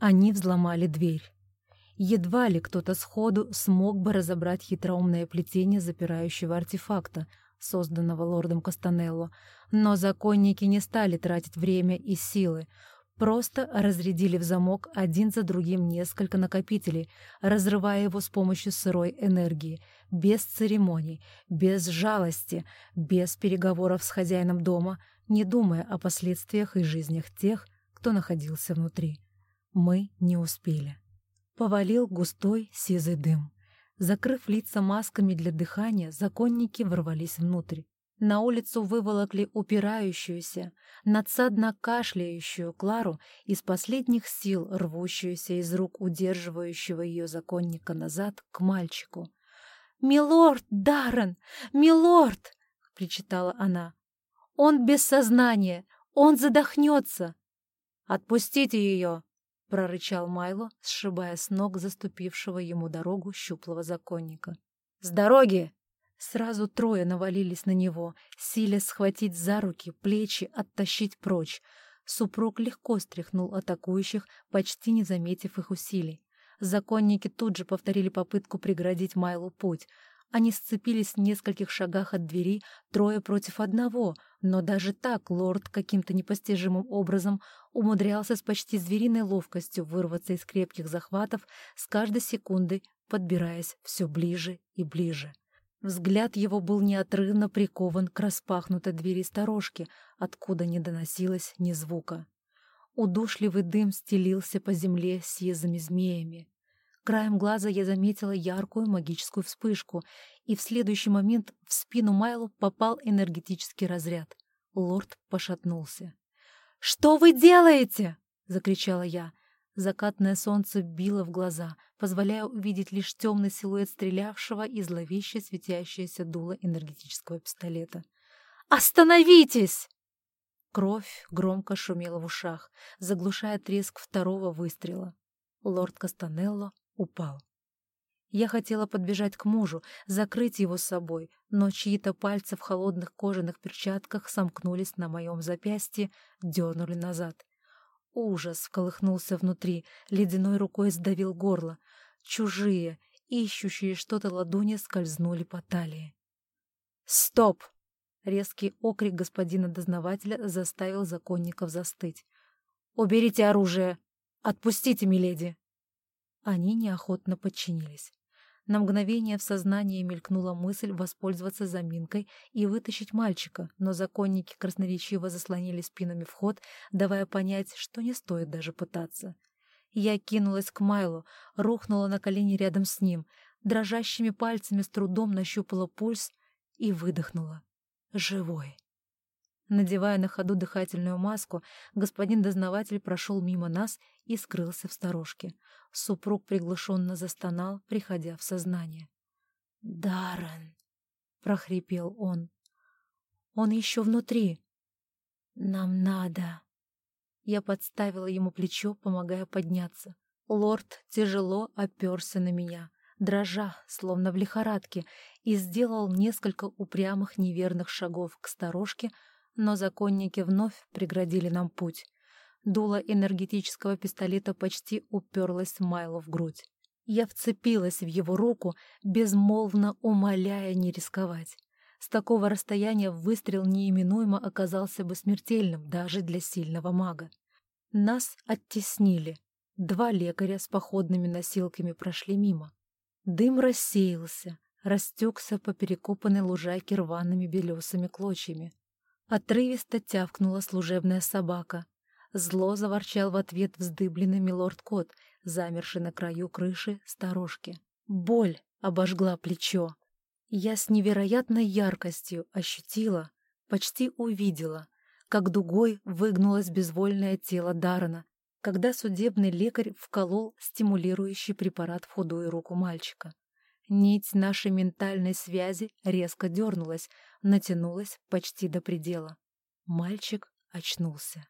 Они взломали дверь. Едва ли кто-то сходу смог бы разобрать хитроумное плетение запирающего артефакта, созданного лордом Кастанелло, но законники не стали тратить время и силы, просто разрядили в замок один за другим несколько накопителей, разрывая его с помощью сырой энергии, без церемоний, без жалости, без переговоров с хозяином дома, не думая о последствиях и жизнях тех, кто находился внутри. Мы не успели. Повалил густой сизый дым. Закрыв лица масками для дыхания, законники ворвались внутрь. На улицу выволокли упирающуюся, надсадно кашляющую Клару из последних сил, рвущуюся из рук удерживающего ее законника назад к мальчику. «Милорд, Даррен! Милорд!» — причитала она. «Он без сознания! Он задохнется!» «Отпустите ее!» — прорычал Майло, сшибая с ног заступившего ему дорогу щуплого законника. «С дороги!» Сразу трое навалились на него, силя схватить за руки, плечи, оттащить прочь. Супруг легко стряхнул атакующих, почти не заметив их усилий. Законники тут же повторили попытку преградить Майлу путь. Они сцепились в нескольких шагах от двери, трое против одного, но даже так лорд каким-то непостижимым образом умудрялся с почти звериной ловкостью вырваться из крепких захватов, с каждой секундой подбираясь все ближе и ближе. Взгляд его был неотрывно прикован к распахнутой двери сторожки, откуда не доносилось ни звука. Удушливый дым стелился по земле сизыми змеями. Краем глаза я заметила яркую магическую вспышку, и в следующий момент в спину Майлу попал энергетический разряд. Лорд пошатнулся. «Что вы делаете?» — закричала я. Закатное солнце било в глаза, позволяя увидеть лишь темный силуэт стрелявшего и зловеще светящееся дуло энергетического пистолета. «Остановитесь!» Кровь громко шумела в ушах, заглушая треск второго выстрела. Лорд Кастанелло упал. Я хотела подбежать к мужу, закрыть его собой, но чьи-то пальцы в холодных кожаных перчатках сомкнулись на моем запястье, дернули назад. Ужас вколыхнулся внутри, ледяной рукой сдавил горло. Чужие, ищущие что-то ладони скользнули по талии. «Стоп!» Резкий окрик господина дознавателя заставил законников застыть. «Уберите оружие! Отпустите, миледи!» Они неохотно подчинились. На мгновение в сознании мелькнула мысль воспользоваться заминкой и вытащить мальчика, но законники красноречиво заслонили спинами вход, давая понять, что не стоит даже пытаться. Я кинулась к Майлу, рухнула на колени рядом с ним, дрожащими пальцами с трудом нащупала пульс и выдохнула. Живой. Надевая на ходу дыхательную маску, господин дознаватель прошел мимо нас и скрылся в сторожке. Супруг приглушенно застонал, приходя в сознание. «Даррен!» — прохрипел он. «Он еще внутри!» «Нам надо!» Я подставила ему плечо, помогая подняться. Лорд тяжело оперся на меня, дрожа, словно в лихорадке, и сделал несколько упрямых неверных шагов к сторожке, но законники вновь преградили нам путь. Дуло энергетического пистолета почти уперлось Майло в грудь. Я вцепилась в его руку, безмолвно умоляя не рисковать. С такого расстояния выстрел неименуемо оказался бы смертельным даже для сильного мага. Нас оттеснили. Два лекаря с походными носилками прошли мимо. Дым рассеялся, растекся по перекопанной лужайке рваными белесыми клочьями. Отрывисто тявкнула служебная собака. Зло заворчал в ответ вздыбленный милорд-кот, замерший на краю крыши сторожки. Боль обожгла плечо. Я с невероятной яркостью ощутила, почти увидела, как дугой выгнулось безвольное тело Дарана, когда судебный лекарь вколол стимулирующий препарат в худую руку мальчика. Нить нашей ментальной связи резко дернулась, натянулась почти до предела. Мальчик очнулся.